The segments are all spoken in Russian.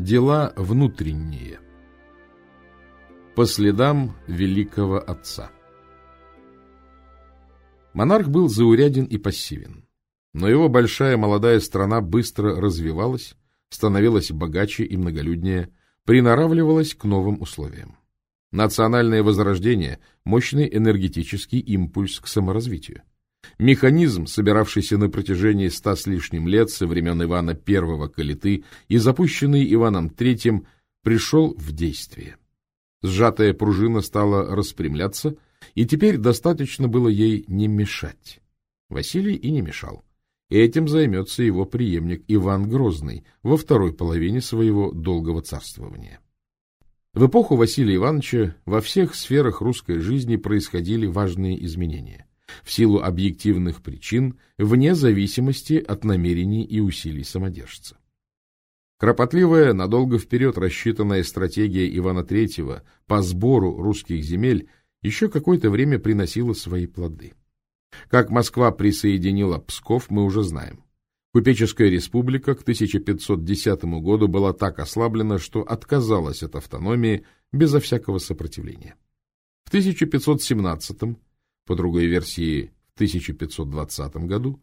Дела внутренние. По следам великого отца. Монарх был зауряден и пассивен, но его большая молодая страна быстро развивалась, становилась богаче и многолюднее, приноравливалась к новым условиям. Национальное возрождение – мощный энергетический импульс к саморазвитию. Механизм, собиравшийся на протяжении ста с лишним лет со времен Ивана I Калиты и запущенный Иваном III, пришел в действие. Сжатая пружина стала распрямляться, и теперь достаточно было ей не мешать. Василий и не мешал. Этим займется его преемник Иван Грозный во второй половине своего долгого царствования. В эпоху Василия Ивановича во всех сферах русской жизни происходили важные изменения в силу объективных причин, вне зависимости от намерений и усилий самодержца. Кропотливая, надолго вперед рассчитанная стратегия Ивана III по сбору русских земель еще какое-то время приносила свои плоды. Как Москва присоединила Псков, мы уже знаем. Купеческая республика к 1510 году была так ослаблена, что отказалась от автономии безо всякого сопротивления. В 1517 по другой версии в 1520 году,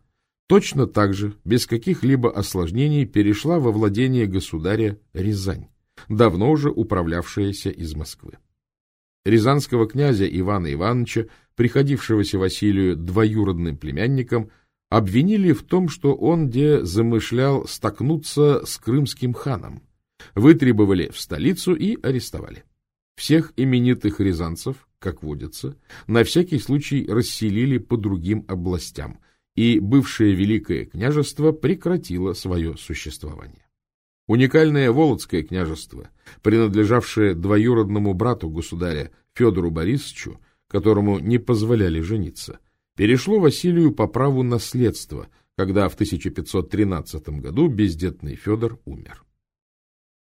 точно так же, без каких-либо осложнений, перешла во владение государя Рязань, давно уже управлявшаяся из Москвы. Рязанского князя Ивана Ивановича, приходившегося Василию двоюродным племянником, обвинили в том, что он где замышлял столкнуться с крымским ханом, вытребовали в столицу и арестовали. Всех именитых рязанцев, как водится, на всякий случай расселили по другим областям, и бывшее Великое княжество прекратило свое существование. Уникальное Володское княжество, принадлежавшее двоюродному брату государя Федору Борисовичу, которому не позволяли жениться, перешло Василию по праву наследства, когда в 1513 году бездетный Федор умер.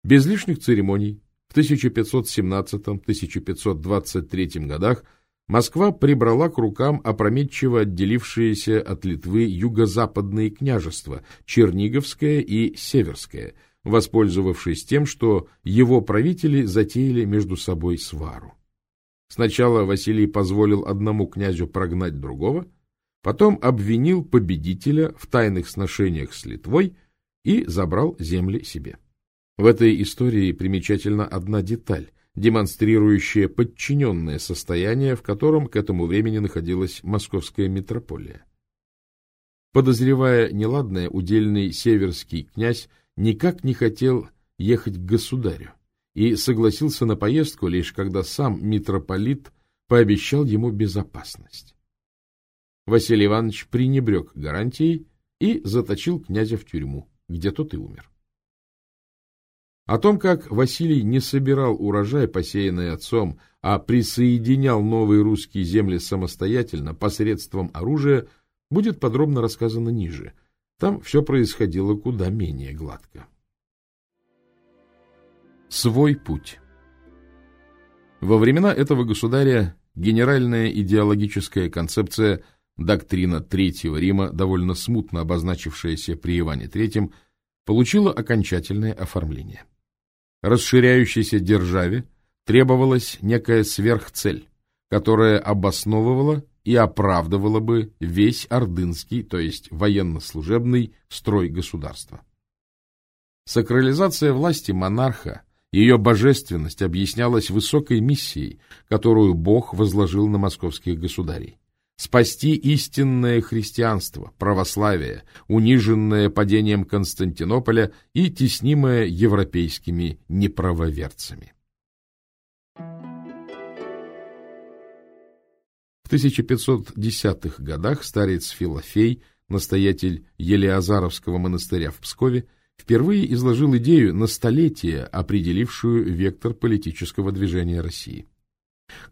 Без лишних церемоний в 1517-1523 годах Москва прибрала к рукам опрометчиво отделившиеся от Литвы юго-западные княжества Черниговское и Северское, воспользовавшись тем, что его правители затеяли между собой свару. Сначала Василий позволил одному князю прогнать другого, потом обвинил победителя в тайных сношениях с Литвой и забрал земли себе. В этой истории примечательна одна деталь, демонстрирующая подчиненное состояние, в котором к этому времени находилась московская митрополия. Подозревая неладное, удельный северский князь никак не хотел ехать к государю и согласился на поездку лишь когда сам митрополит пообещал ему безопасность. Василий Иванович пренебрег гарантией и заточил князя в тюрьму, где тот и умер. О том, как Василий не собирал урожай, посеянный отцом, а присоединял новые русские земли самостоятельно посредством оружия, будет подробно рассказано ниже. Там все происходило куда менее гладко. Свой путь Во времена этого государя генеральная идеологическая концепция, доктрина Третьего Рима, довольно смутно обозначившаяся при Иване III, получила окончательное оформление расширяющейся державе требовалась некая сверхцель, которая обосновывала и оправдывала бы весь ордынский, то есть военнослужебный строй государства. Сакрализация власти монарха, ее божественность объяснялась высокой миссией, которую Бог возложил на московских государей спасти истинное христианство, православие, униженное падением Константинополя и теснимое европейскими неправоверцами. В 1510-х годах старец Филофей, настоятель Елеазаровского монастыря в Пскове, впервые изложил идею на столетие, определившую вектор политического движения России.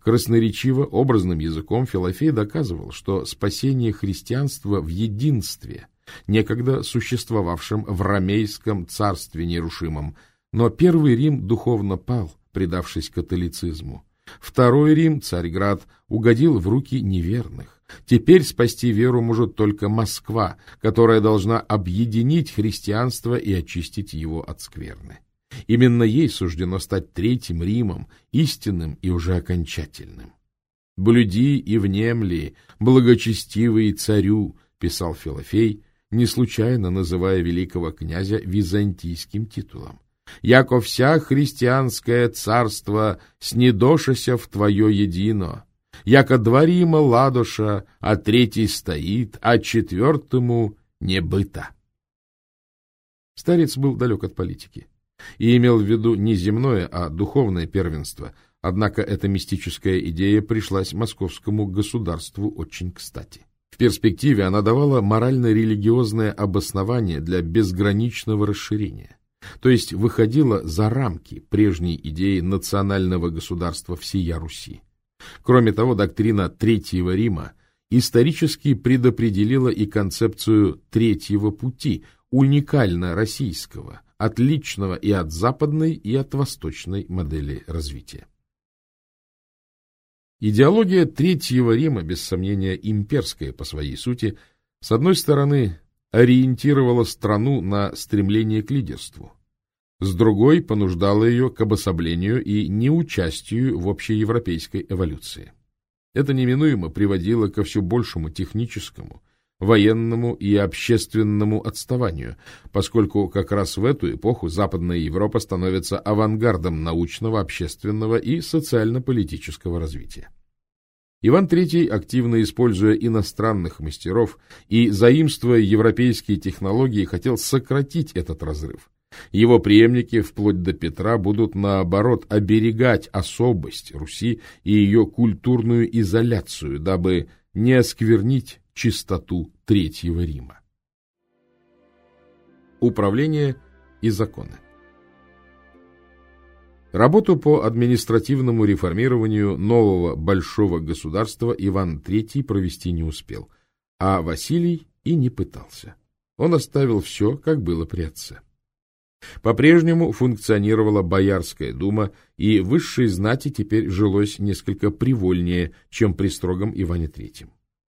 Красноречиво, образным языком Филофей доказывал, что спасение христианства в единстве, некогда существовавшем в ромейском царстве нерушимом, но Первый Рим духовно пал, предавшись католицизму. Второй Рим, Царьград, угодил в руки неверных. Теперь спасти веру может только Москва, которая должна объединить христианство и очистить его от скверны. Именно ей суждено стать третьим Римом, истинным и уже окончательным. «Блюди и внемли, благочестивый царю», — писал Филофей, не случайно называя великого князя византийским титулом. «Яко вся христианское царство снедошася в твое едино, яко два Рима а третий стоит, а четвертому не быто». Старец был далек от политики и имел в виду не земное, а духовное первенство, однако эта мистическая идея пришлась московскому государству очень кстати. В перспективе она давала морально-религиозное обоснование для безграничного расширения, то есть выходила за рамки прежней идеи национального государства всея Руси. Кроме того, доктрина Третьего Рима исторически предопределила и концепцию Третьего пути, уникально российского, отличного и от западной, и от восточной модели развития. Идеология Третьего Рима, без сомнения имперская по своей сути, с одной стороны, ориентировала страну на стремление к лидерству, с другой понуждала ее к обособлению и неучастию в общеевропейской эволюции. Это неминуемо приводило ко все большему техническому, военному и общественному отставанию, поскольку как раз в эту эпоху Западная Европа становится авангардом научного, общественного и социально-политического развития. Иван III, активно используя иностранных мастеров и заимствуя европейские технологии, хотел сократить этот разрыв. Его преемники, вплоть до Петра, будут, наоборот, оберегать особость Руси и ее культурную изоляцию, дабы не осквернить чистоту Третьего Рима. Управление и законы Работу по административному реформированию нового большого государства Иван III провести не успел, а Василий и не пытался. Он оставил все, как было при отце. По-прежнему функционировала Боярская дума, и высшей знати теперь жилось несколько привольнее, чем при строгом Иване III.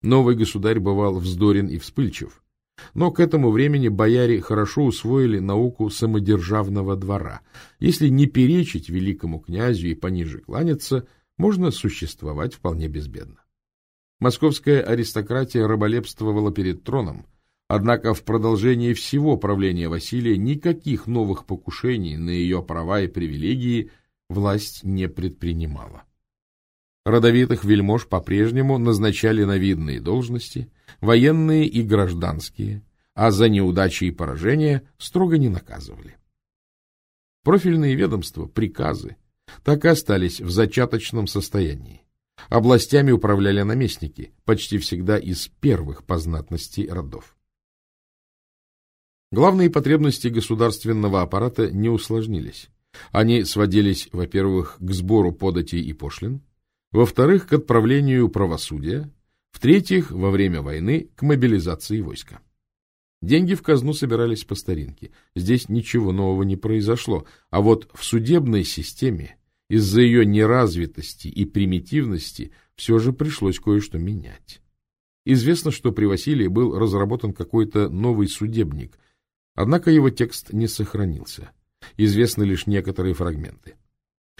Новый государь бывал вздорен и вспыльчив, но к этому времени бояре хорошо усвоили науку самодержавного двора. Если не перечить великому князю и пониже кланяться, можно существовать вполне безбедно. Московская аристократия раболепствовала перед троном, однако в продолжении всего правления Василия никаких новых покушений на ее права и привилегии власть не предпринимала. Родовитых вельмож по-прежнему назначали на видные должности, военные и гражданские, а за неудачи и поражения строго не наказывали. Профильные ведомства, приказы, так и остались в зачаточном состоянии. Областями управляли наместники, почти всегда из первых по знатности родов. Главные потребности государственного аппарата не усложнились. Они сводились, во-первых, к сбору податей и пошлин, во-вторых, к отправлению правосудия, в-третьих, во время войны, к мобилизации войска. Деньги в казну собирались по старинке. Здесь ничего нового не произошло, а вот в судебной системе из-за ее неразвитости и примитивности все же пришлось кое-что менять. Известно, что при Василии был разработан какой-то новый судебник, однако его текст не сохранился. Известны лишь некоторые фрагменты.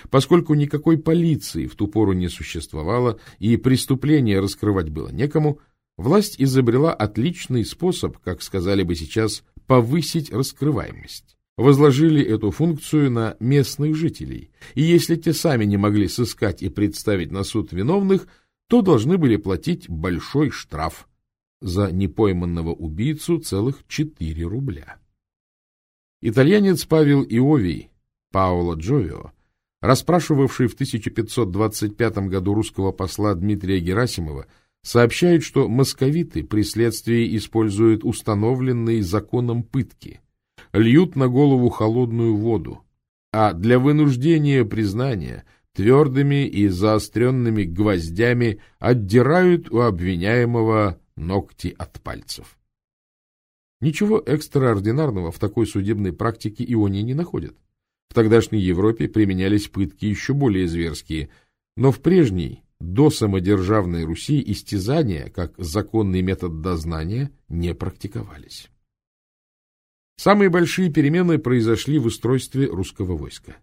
Поскольку никакой полиции в ту пору не существовало и преступления раскрывать было некому, власть изобрела отличный способ, как сказали бы сейчас, повысить раскрываемость. Возложили эту функцию на местных жителей, и если те сами не могли сыскать и представить на суд виновных, то должны были платить большой штраф за непойманного убийцу целых 4 рубля. Итальянец Павел Иовий, Паоло Джовио, расспрашивавший в 1525 году русского посла Дмитрия Герасимова, сообщает, что московиты при следствии используют установленные законом пытки, льют на голову холодную воду, а для вынуждения признания твердыми и заостренными гвоздями отдирают у обвиняемого ногти от пальцев. Ничего экстраординарного в такой судебной практике ионии не находят. В тогдашней Европе применялись пытки еще более зверские, но в прежней, до самодержавной Руси, истязания, как законный метод дознания, не практиковались. Самые большие перемены произошли в устройстве русского войска.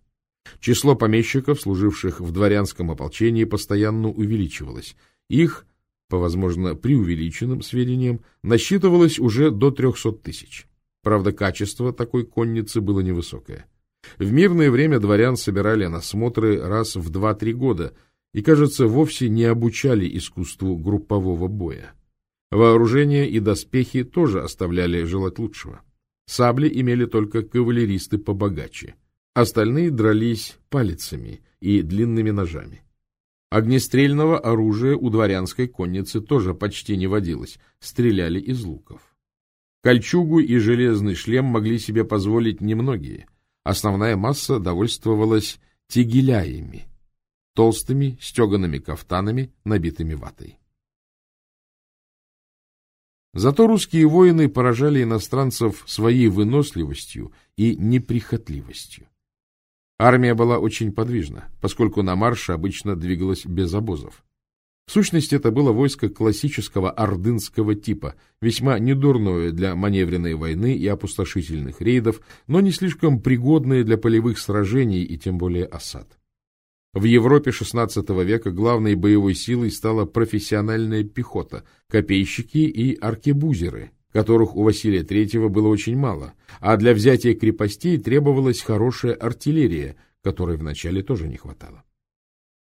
Число помещиков, служивших в дворянском ополчении, постоянно увеличивалось. Их, по, возможно, преувеличенным сведениям, насчитывалось уже до 300 тысяч. Правда, качество такой конницы было невысокое. В мирное время дворян собирали на смотры раз в 2-3 года и, кажется, вовсе не обучали искусству группового боя. Вооружение и доспехи тоже оставляли желать лучшего. Сабли имели только кавалеристы побогаче. Остальные дрались палицами и длинными ножами. Огнестрельного оружия у дворянской конницы тоже почти не водилось, стреляли из луков. Кольчугу и железный шлем могли себе позволить немногие. Основная масса довольствовалась тегеляями, толстыми стеганными кафтанами, набитыми ватой. Зато русские воины поражали иностранцев своей выносливостью и неприхотливостью. Армия была очень подвижна, поскольку на марше обычно двигалась без обозов. В сущности, это было войско классического ордынского типа, весьма недурное для маневренной войны и опустошительных рейдов, но не слишком пригодное для полевых сражений и тем более осад. В Европе XVI века главной боевой силой стала профессиональная пехота, копейщики и аркебузеры, которых у Василия III было очень мало, а для взятия крепостей требовалась хорошая артиллерия, которой вначале тоже не хватало.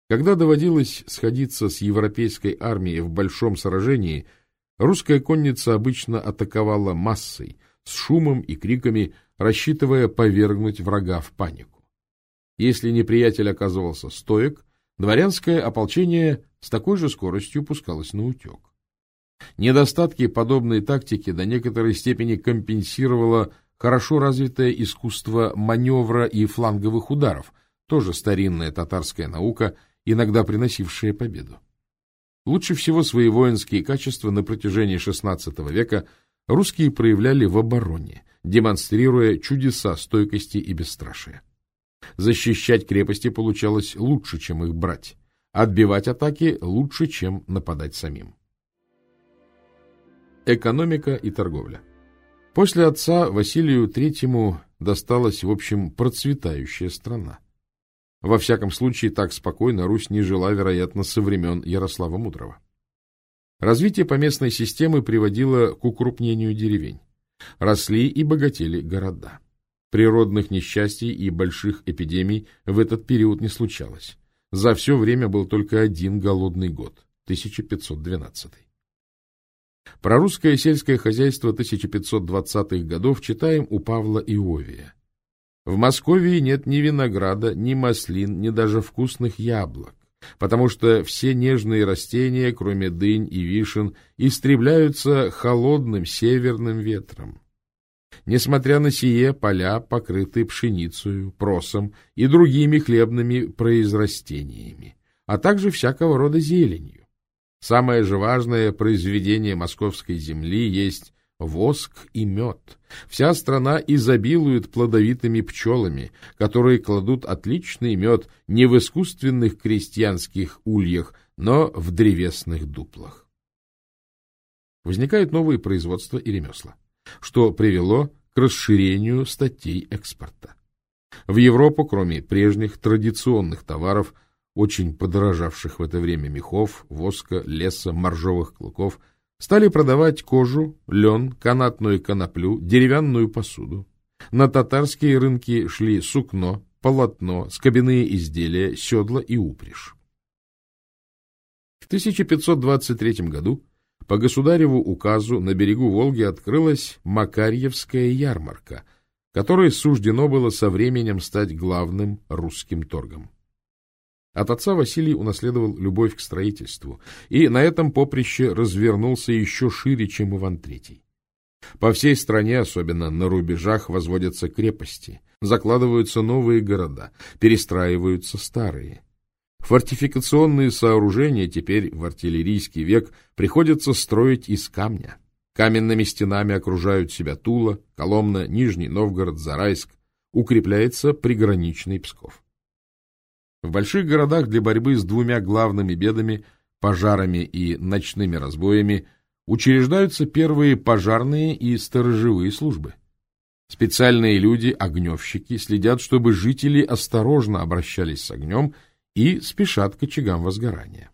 Когда доводилось сходиться с европейской армией в большом сражении, русская конница обычно атаковала массой, с шумом и криками, рассчитывая повергнуть врага в панику. Если неприятель оказывался стоек, дворянское ополчение с такой же скоростью пускалось на утек. Недостатки подобной тактики до некоторой степени компенсировало хорошо развитое искусство маневра и фланговых ударов, тоже старинная татарская наука, иногда приносившая победу. Лучше всего свои воинские качества на протяжении XVI века русские проявляли в обороне, демонстрируя чудеса стойкости и бесстрашия. Защищать крепости получалось лучше, чем их брать. Отбивать атаки лучше, чем нападать самим. Экономика и торговля. После отца Василию Третьему досталась, в общем, процветающая страна. Во всяком случае, так спокойно Русь не жила, вероятно, со времен Ярослава Мудрого. Развитие поместной системы приводило к укрупнению деревень. Росли и богатели города. Природных несчастий и больших эпидемий в этот период не случалось. За все время был только один голодный год – 1512. Про русское сельское хозяйство 1520-х годов читаем у Павла Иовия. В Москве нет ни винограда, ни маслин, ни даже вкусных яблок, потому что все нежные растения, кроме дынь и вишен, истребляются холодным северным ветром. Несмотря на сие, поля покрыты пшеницей, просом и другими хлебными произрастениями, а также всякого рода зеленью. Самое же важное произведение московской земли есть воск и мед. Вся страна изобилует плодовитыми пчелами, которые кладут отличный мед не в искусственных крестьянских ульях, но в древесных дуплах. Возникают новые производства и ремесла что привело к расширению статей экспорта. В Европу, кроме прежних традиционных товаров, очень подорожавших в это время мехов, воска, леса, моржовых клыков, стали продавать кожу, лен, канатную коноплю, деревянную посуду. На татарские рынки шли сукно, полотно, скобяные изделия, седла и упряжь. В 1523 году по государеву указу на берегу Волги открылась Макарьевская ярмарка, которой суждено было со временем стать главным русским торгом. От отца Василий унаследовал любовь к строительству, и на этом поприще развернулся еще шире, чем Иван III. По всей стране, особенно на рубежах, возводятся крепости, закладываются новые города, перестраиваются старые. Фортификационные сооружения теперь в артиллерийский век приходится строить из камня. Каменными стенами окружают себя Тула, Коломна, Нижний Новгород, Зарайск. Укрепляется приграничный Псков. В больших городах для борьбы с двумя главными бедами – пожарами и ночными разбоями – учреждаются первые пожарные и сторожевые службы. Специальные люди, огневщики, следят, чтобы жители осторожно обращались с огнем и спешат к очагам возгорания.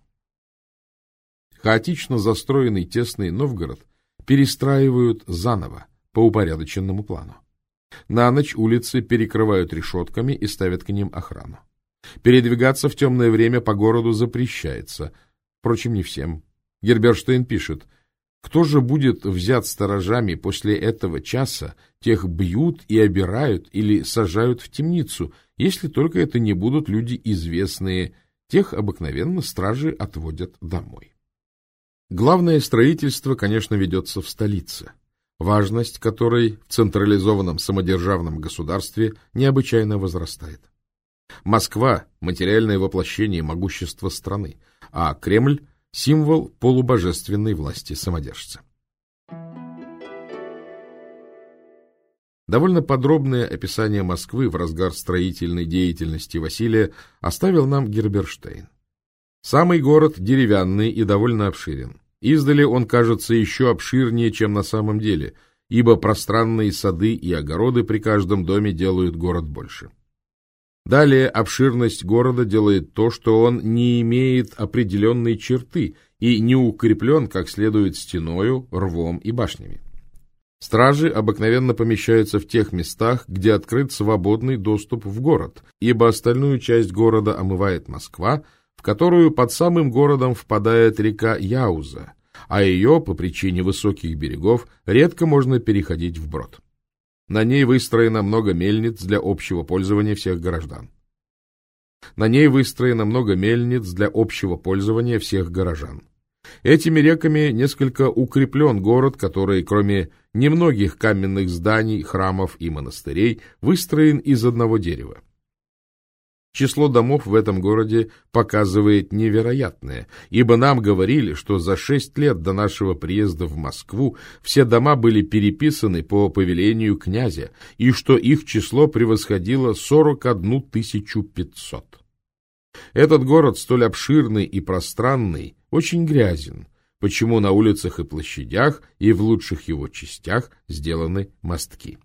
Хаотично застроенный тесный Новгород перестраивают заново по упорядоченному плану. На ночь улицы перекрывают решетками и ставят к ним охрану. Передвигаться в темное время по городу запрещается. Впрочем, не всем. Герберштейн пишет, кто же будет взят сторожами после этого часа, тех бьют и обирают или сажают в темницу, если только это не будут люди известные, тех обыкновенно стражи отводят домой. Главное строительство, конечно, ведется в столице, важность которой в централизованном самодержавном государстве необычайно возрастает. Москва – материальное воплощение могущества страны, а Кремль – символ полубожественной власти самодержца. Довольно подробное описание Москвы в разгар строительной деятельности Василия оставил нам Герберштейн. Самый город деревянный и довольно обширен. Издали он кажется еще обширнее, чем на самом деле, ибо пространные сады и огороды при каждом доме делают город больше. Далее обширность города делает то, что он не имеет определенной черты и не укреплен как следует стеною, рвом и башнями. Стражи обыкновенно помещаются в тех местах, где открыт свободный доступ в город, ибо остальную часть города омывает Москва, в которую под самым городом впадает река Яуза, а ее, по причине высоких берегов, редко можно переходить вброд. На ней выстроено много мельниц для общего пользования всех граждан. На ней выстроено много мельниц для общего пользования всех горожан. Этими реками несколько укреплен город, который, кроме немногих каменных зданий, храмов и монастырей, выстроен из одного дерева. Число домов в этом городе показывает невероятное, ибо нам говорили, что за шесть лет до нашего приезда в Москву все дома были переписаны по повелению князя, и что их число превосходило 41 500. Этот город, столь обширный и пространный, очень грязен, почему на улицах и площадях и в лучших его частях сделаны мостки.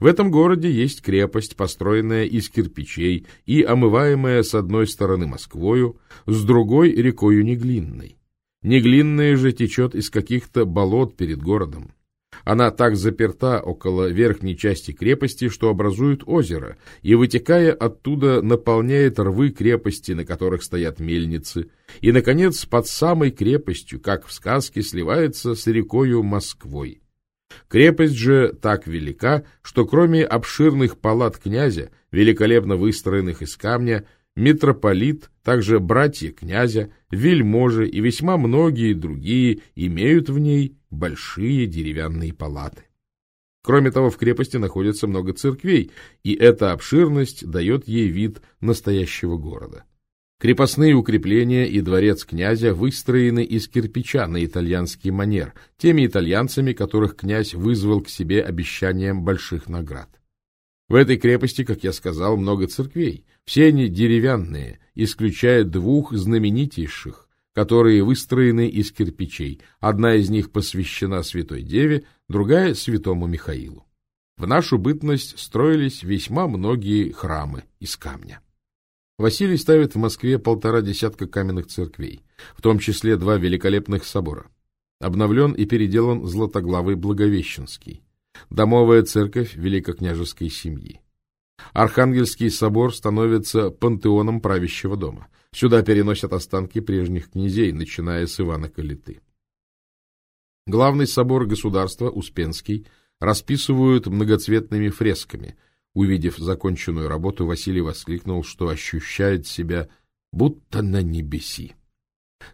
В этом городе есть крепость, построенная из кирпичей и омываемая с одной стороны Москвою, с другой рекою Неглинной. Неглинная же течет из каких-то болот перед городом. Она так заперта около верхней части крепости, что образует озеро, и, вытекая оттуда, наполняет рвы крепости, на которых стоят мельницы, и, наконец, под самой крепостью, как в сказке, сливается с рекою Москвой. Крепость же так велика, что кроме обширных палат князя, великолепно выстроенных из камня, митрополит, также братья князя, вельможи и весьма многие другие имеют в ней большие деревянные палаты. Кроме того, в крепости находится много церквей, и эта обширность дает ей вид настоящего города. Крепостные укрепления и дворец князя выстроены из кирпича на итальянский манер, теми итальянцами, которых князь вызвал к себе обещанием больших наград. В этой крепости, как я сказал, много церквей. Все они деревянные, исключая двух знаменитейших, которые выстроены из кирпичей. Одна из них посвящена Святой Деве, другая — Святому Михаилу. В нашу бытность строились весьма многие храмы из камня. Василий ставит в Москве полтора десятка каменных церквей, в том числе два великолепных собора. Обновлен и переделан Златоглавый Благовещенский, домовая церковь великокняжеской семьи. Архангельский собор становится пантеоном правящего дома. Сюда переносят останки прежних князей, начиная с Ивана Калиты. Главный собор государства, Успенский, расписывают многоцветными фресками – Увидев законченную работу, Василий воскликнул, что ощущает себя будто на небеси.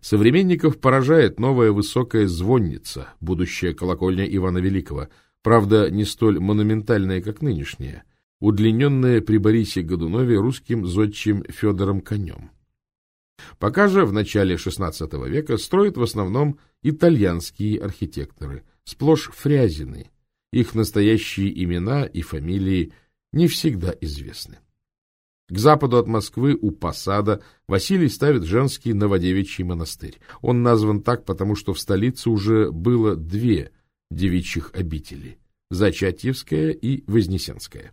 Современников поражает новая высокая звонница, будущая колокольня Ивана Великого, правда, не столь монументальная, как нынешняя, удлиненная при Борисе Годунове русским зодчим Федором Конем. Пока же в начале XVI века строят в основном итальянские архитекторы, сплошь фрязины. Их настоящие имена и фамилии не всегда известны. К западу от Москвы у Посада Василий ставит женский Новодевичий монастырь. Он назван так, потому что в столице уже было две девичьих обители. Зачатьевская и Вознесенская.